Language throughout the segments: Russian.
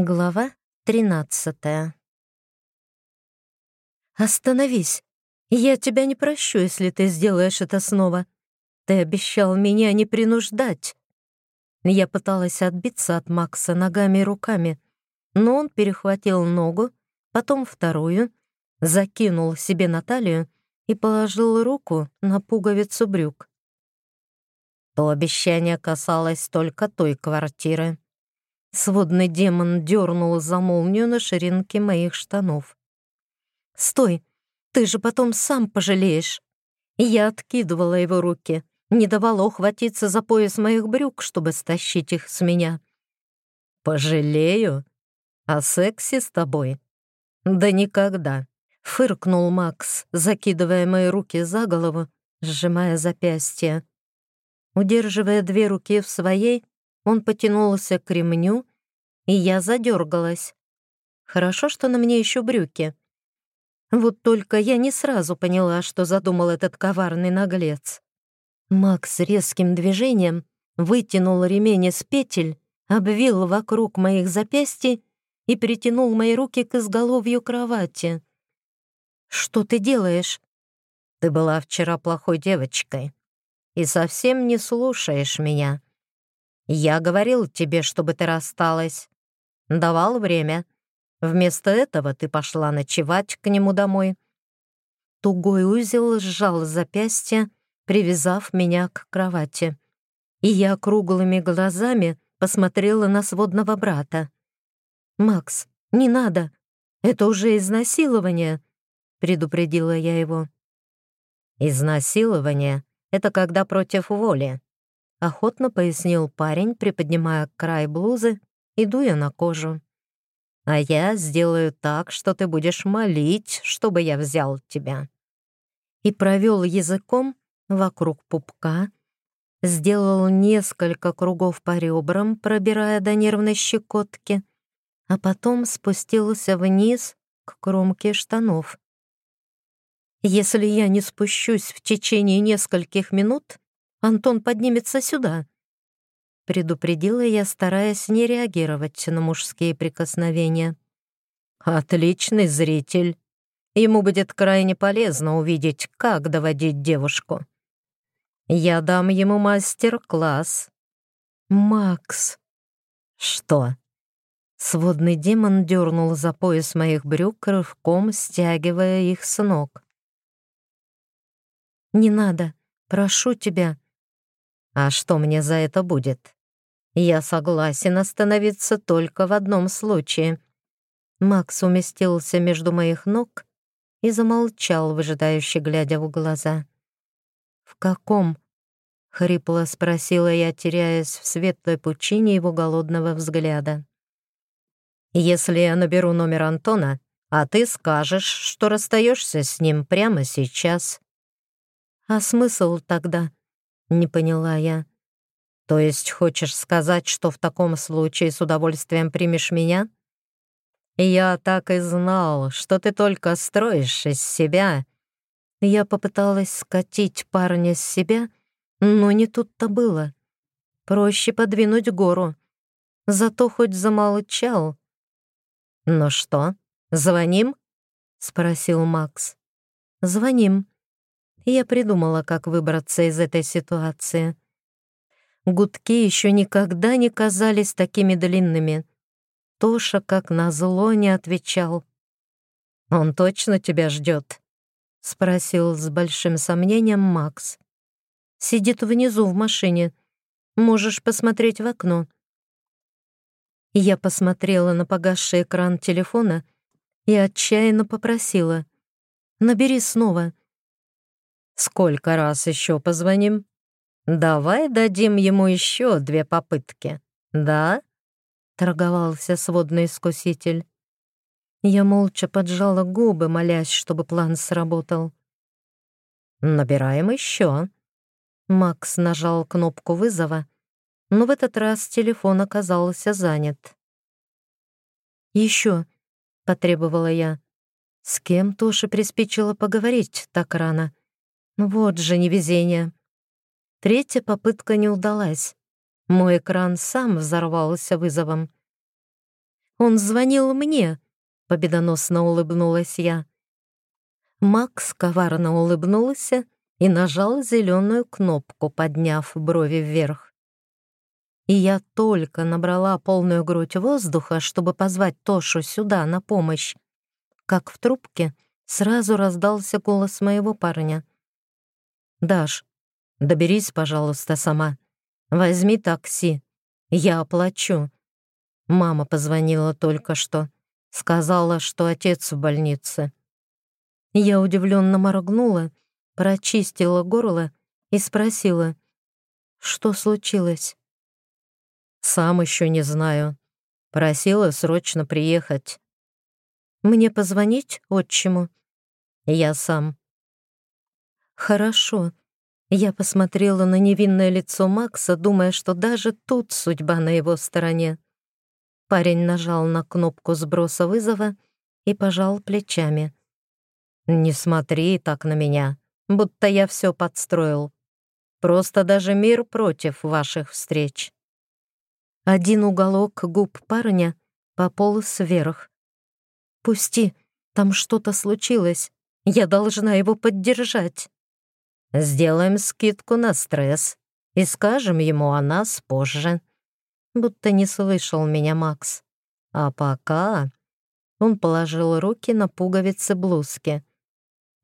Глава тринадцатая. «Остановись! Я тебя не прощу, если ты сделаешь это снова. Ты обещал меня не принуждать». Я пыталась отбиться от Макса ногами и руками, но он перехватил ногу, потом вторую, закинул себе на талию и положил руку на пуговицу брюк. То обещание касалось только той квартиры. Сводный демон дернул за молнию на ширинке моих штанов. «Стой! Ты же потом сам пожалеешь!» Я откидывала его руки, не давала ухватиться за пояс моих брюк, чтобы стащить их с меня. «Пожалею? О сексе с тобой? Да никогда!» — фыркнул Макс, закидывая мои руки за голову, сжимая запястье. Удерживая две руки в своей, он потянулся к ремню, и я задергалась. Хорошо, что на мне еще брюки. Вот только я не сразу поняла, что задумал этот коварный наглец. Макс резким движением вытянул ремень из петель, обвил вокруг моих запястий и притянул мои руки к изголовью кровати. «Что ты делаешь?» «Ты была вчера плохой девочкой и совсем не слушаешь меня», я говорил тебе, чтобы ты рассталась. Давал время. Вместо этого ты пошла ночевать к нему домой. Тугой узел сжал запястье, привязав меня к кровати. И я круглыми глазами посмотрела на сводного брата. «Макс, не надо. Это уже изнасилование», — предупредила я его. «Изнасилование — это когда против воли. — охотно пояснил парень, приподнимая край блузы и дуя на кожу. «А я сделаю так, что ты будешь молить, чтобы я взял тебя». И провел языком вокруг пупка, сделал несколько кругов по ребрам, пробирая до нервной щекотки, а потом спустился вниз к кромке штанов. «Если я не спущусь в течение нескольких минут, Антон поднимется сюда», — предупредила я, стараясь не реагировать на мужские прикосновения. «Отличный зритель. Ему будет крайне полезно увидеть, как доводить девушку. Я дам ему мастер-класс». «Макс». «Что?» Сводный демон дернул за пояс моих брюк, рывком стягивая их с ног. «Не надо, прошу тебя», а что мне за это будет? Я согласен остановиться только в одном случае. Макс уместился между моих ног и замолчал, выжидающе глядя в глаза. «В каком?» — хрипло спросила я, теряясь в светлой пучине его голодного взгляда. «Если я наберу номер Антона, а ты скажешь, что расстаешься с ним прямо сейчас». «А смысл тогда?» Не поняла я. То есть хочешь сказать, что в таком случае с удовольствием примешь меня? Я так и знал, что ты только строишь из себя. Я попыталась скатить парня с себя, но не тут-то было. Проще подвинуть гору. Зато хоть замолчал. «Ну что, звоним?» — спросил Макс. «Звоним», я придумала, как выбраться из этой ситуации. Гудки еще никогда не казались такими длинными. Тоша, как назло, не отвечал. «Он точно тебя ждет?» — спросил с большим сомнением Макс. «Сидит внизу в машине. Можешь посмотреть в окно». Я посмотрела на погасший экран телефона и отчаянно попросила. «Набери снова. Сколько раз еще позвоним? Давай дадим ему еще две попытки, да? Торговался сводный искуситель. Я молча поджала губы, молясь, чтобы план сработал. «Набираем еще». Макс нажал кнопку вызова, но в этот раз телефон оказался занят. «Еще», — потребовала я. С кем Тоше приспичило поговорить так рано? Вот же невезение. Третья попытка не удалась. Мой экран сам взорвался вызовом. Он звонил мне!» — победоносно улыбнулась я. Макс коварно улыбнулся и нажал зеленую кнопку, подняв брови вверх. И я только набрала полную грудь воздуха, чтобы позвать Тошу сюда на помощь, как в трубке сразу раздался голос моего парня. «Даш, доберись, пожалуйста, сама. Возьми такси. Я оплачу. Мама позвонила только что. Сказала, что отец в больнице». Я удивленно моргнула, прочистила горло и спросила, что случилось. «Сам еще не знаю. Просила срочно приехать. Мне позвонить отчиму? Я сам. Хорошо. Я посмотрела на невинное лицо Макса, думая, что даже тут судьба на его стороне. Парень нажал на кнопку сброса вызова и пожал плечами. «Не смотри так на меня, будто я все подстроил. Просто даже мир против ваших встреч». Один уголок губ парня пополз вверх, «Пусти, там что-то случилось. Я должна его поддержать». «Сделаем скидку на стресс и скажем ему о нас позже». Будто не слышал меня Макс. «А пока...» Он положил руки на пуговицы блузки.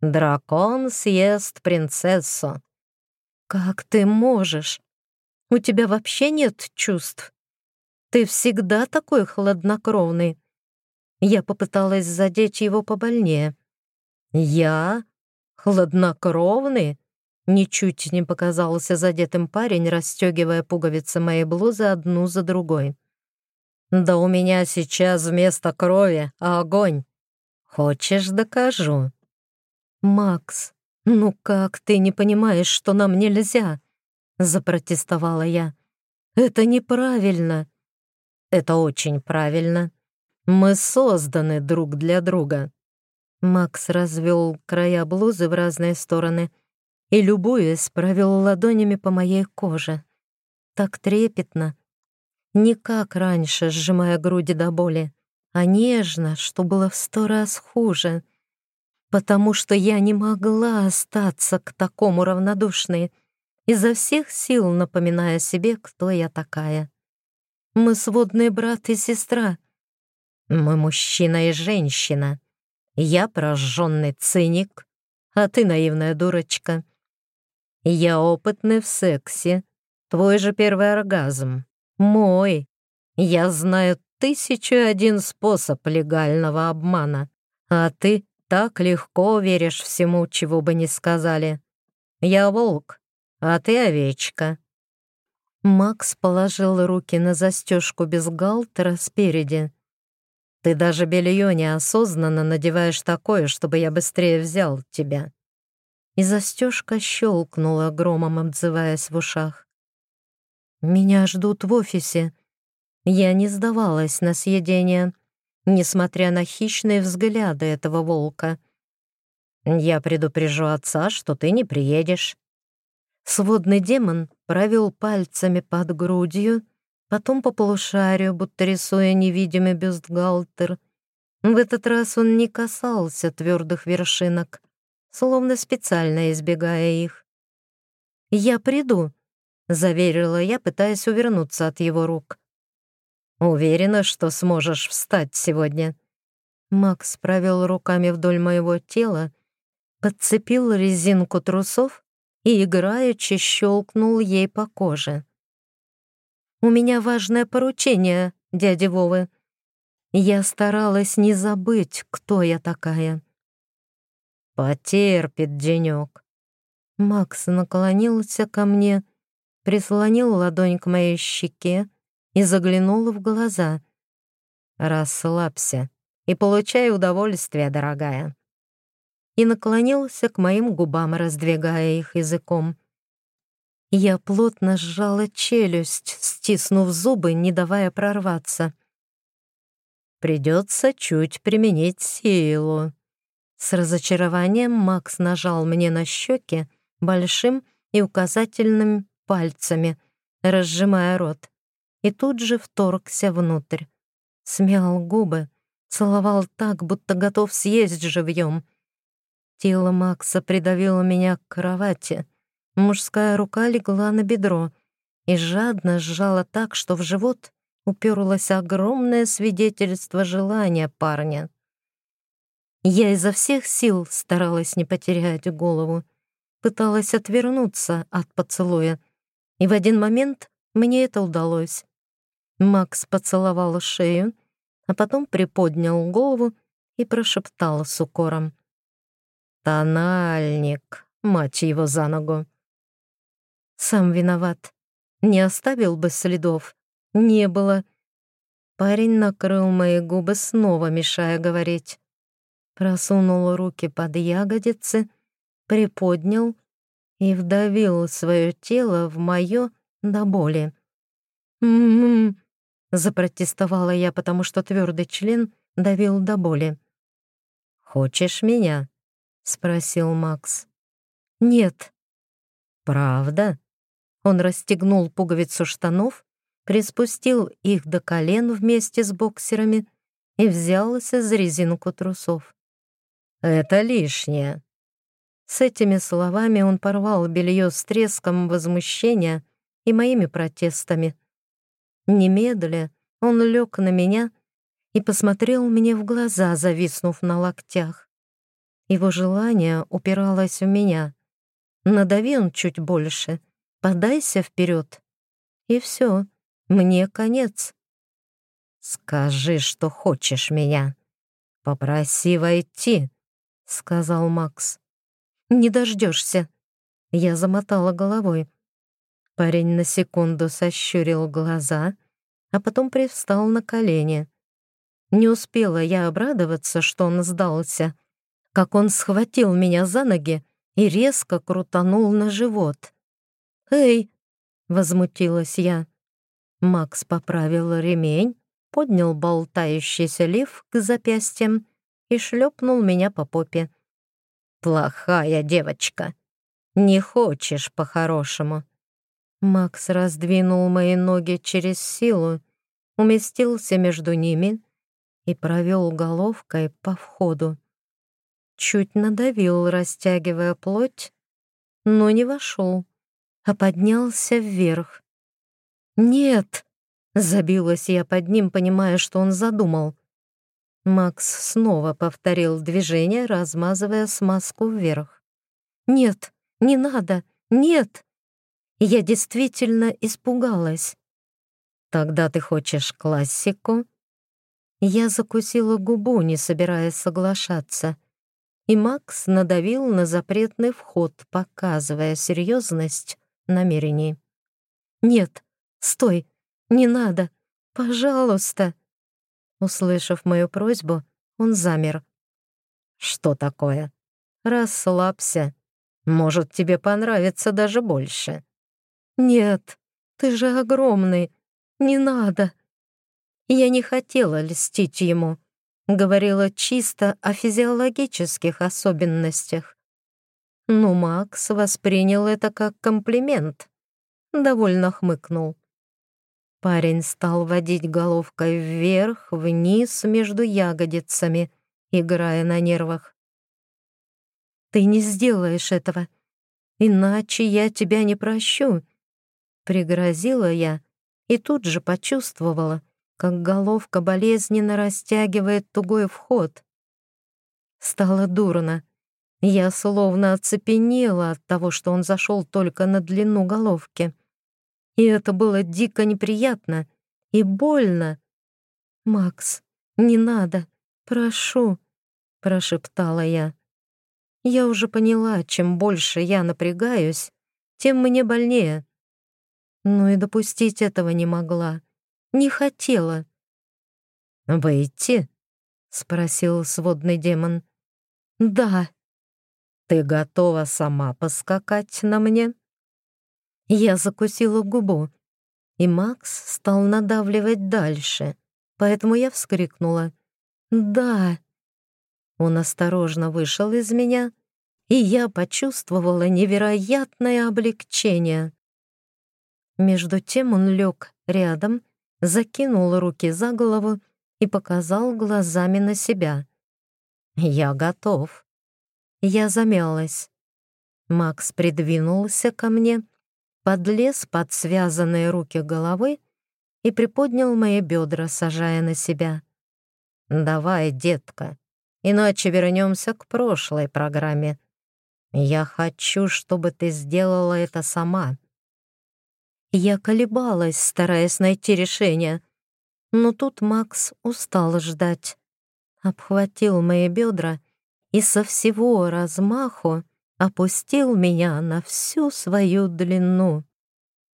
«Дракон съест принцессу». «Как ты можешь? У тебя вообще нет чувств? Ты всегда такой хладнокровный. Я попыталась задеть его побольнее. «Я? Хладнокровный?» Ничуть не показался задетым парень, расстегивая пуговицы моей блузы одну за другой. «Да у меня сейчас вместо крови огонь. Хочешь, докажу?» «Макс, ну как ты не понимаешь, что нам нельзя?» Запротестовала я. «Это неправильно». «Это очень правильно. Мы созданы друг для друга». Макс развел края блузы в разные стороны и, любуясь, провел ладонями по моей коже. Так трепетно. Не как раньше, сжимая груди до боли, а нежно, что было в сто раз хуже. Потому что я не могла остаться к такому равнодушной, изо всех сил напоминая себе, кто я такая. Мы сводные брат и сестра, мы мужчина и женщина. Я прожженный циник, а ты наивная дурочка. Я опытный в сексе. Твой же первый оргазм. Мой. Я знаю тысячу один способ легального обмана. А ты так легко веришь всему, чего бы ни сказали. Я волк, а ты овечка. Макс положил руки на застежку бюстгальтера спереди ты даже белье неосознанно надеваешь такое, чтобы я быстрее взял тебя». И застежка щелкнула громом, отзываясь в ушах. «Меня ждут в офисе». Я не сдавалась на съедение, несмотря на хищные взгляды этого волка. «Я предупрежу отца, что ты не приедешь». Сводный демон провел пальцами под грудью, потом по полушарию, будто рисуя невидимый бюстгальтер. В этот раз он не касался твердых вершинок, словно специально избегая их. «Я приду», — заверила я, пытаясь увернуться от его рук. «Уверена, что сможешь встать сегодня». Макс провел руками вдоль моего тела, подцепил резинку трусов и играючи щелкнул ей по коже. У меня важное поручение, дядя Вовы. Я старалась не забыть, кто я такая. Потерпит денек. Макс наклонился ко мне, прислонил ладонь к моей щеке и заглянул в глаза. «Расслабься и получай удовольствие, дорогая». И наклонился к моим губам, раздвигая их языком. Я плотно сжала челюсть, стиснув зубы, не давая прорваться. «Придется чуть применить силу». С разочарованием Макс нажал мне на щеки большим и указательным пальцами, разжимая рот, и тут же вторгся внутрь. смял губы, целовал так, будто готов съесть живьем. Тело Макса придавило меня к кровати. Мужская рука легла на бедро и жадно сжала так, что в живот уперлось огромное свидетельство желания парня. Я изо всех сил старалась не потерять голову, пыталась отвернуться от поцелуя, и в один момент мне это удалось. Макс поцеловал шею, а потом приподнял голову и прошептал с укором. «Тональник, мать его за ногу!» Сам виноват. Не оставил бы следов. Не было. Парень накрыл мои губы снова, мешая говорить. Просунул руки под ягодицы, приподнял и вдавил свое тело в мое до боли. «М-м-м», запротестовала я, потому что твердый член давил до боли. «Хочешь меня?» — спросил Макс. «Нет». «Правда?» Он расстегнул пуговицу штанов, приспустил их до колен вместе с боксерами и взялся за резинку трусов. «Это лишнее». С этими словами он порвал белье с треском возмущения и моими протестами. Немедля он лег на меня и посмотрел мне в глаза, зависнув на локтях. Его желание упиралось в меня. Надави он чуть больше, подайся вперед. И все, мне конец. «Скажи, что хочешь меня. Попроси войти», — сказал Макс. «Не дождешься». Я замотала головой. Парень на секунду сощурил глаза, а потом привстал на колени. Не успела я обрадоваться, что он сдался, как он схватил меня за ноги и резко крутанул на живот. «Эй!» — возмутилась я. Макс поправил ремень, поднял болтающийся лиф к запястьям и шлепнул меня по попе. «Плохая девочка. Не хочешь по-хорошему». Макс раздвинул мои ноги через силу, уместился между ними и провел головкой по входу чуть надавил, растягивая плоть, но не вошел, а поднялся вверх. «Нет!» — забилась я под ним, понимая, что он задумал. Макс снова повторил движение, размазывая смазку вверх. «Нет, не надо, нет!» Я действительно испугалась. «Тогда ты хочешь классику?» Я закусила губу, не собираясь соглашаться и Макс надавил на запретный вход, показывая серьезность намерений. «Нет, стой, не надо, пожалуйста!» Услышав мою просьбу, он замер. «Что такое? Расслабься. Может, тебе понравится даже больше». «Нет, ты же огромный. Не надо». Я не хотела льстить ему говорила чисто о физиологических особенностях. Но Макс воспринял это как комплимент. Довольно хмыкнул. Парень стал водить головкой вверх, вниз между ягодицами, играя на нервах. «Ты не сделаешь этого, иначе я тебя не прощу», — пригрозила я и тут же почувствовала, как головка болезненно растягивает тугой вход. Стало дурно. Я словно оцепенела от того, что он зашел только на длину головки. И это было дико неприятно и больно. «Макс, не надо, прошу», — прошептала я. Я уже поняла, чем больше я напрягаюсь, тем мне больнее. Но и допустить этого не могла. Не хотела. «Выйти?» — спросил сводный демон. «Да». «Ты готова сама поскакать на мне?» Я закусила губу, и Макс стал надавливать дальше, поэтому я вскрикнула. «Да». Он осторожно вышел из меня, и я почувствовала невероятное облегчение. Между тем он лег рядом закинул руки за голову и показал глазами на себя. «Я готов». Я замялась. Макс придвинулся ко мне, подлез под связанные руки головы и приподнял мои бедра, сажая на себя. «Давай, детка, иначе вернемся к прошлой программе. Я хочу, чтобы ты сделала это сама». Я колебалась, стараясь найти решение, но тут Макс устал ждать. Обхватил мои бедра и со всего размаху опустил меня на всю свою длину.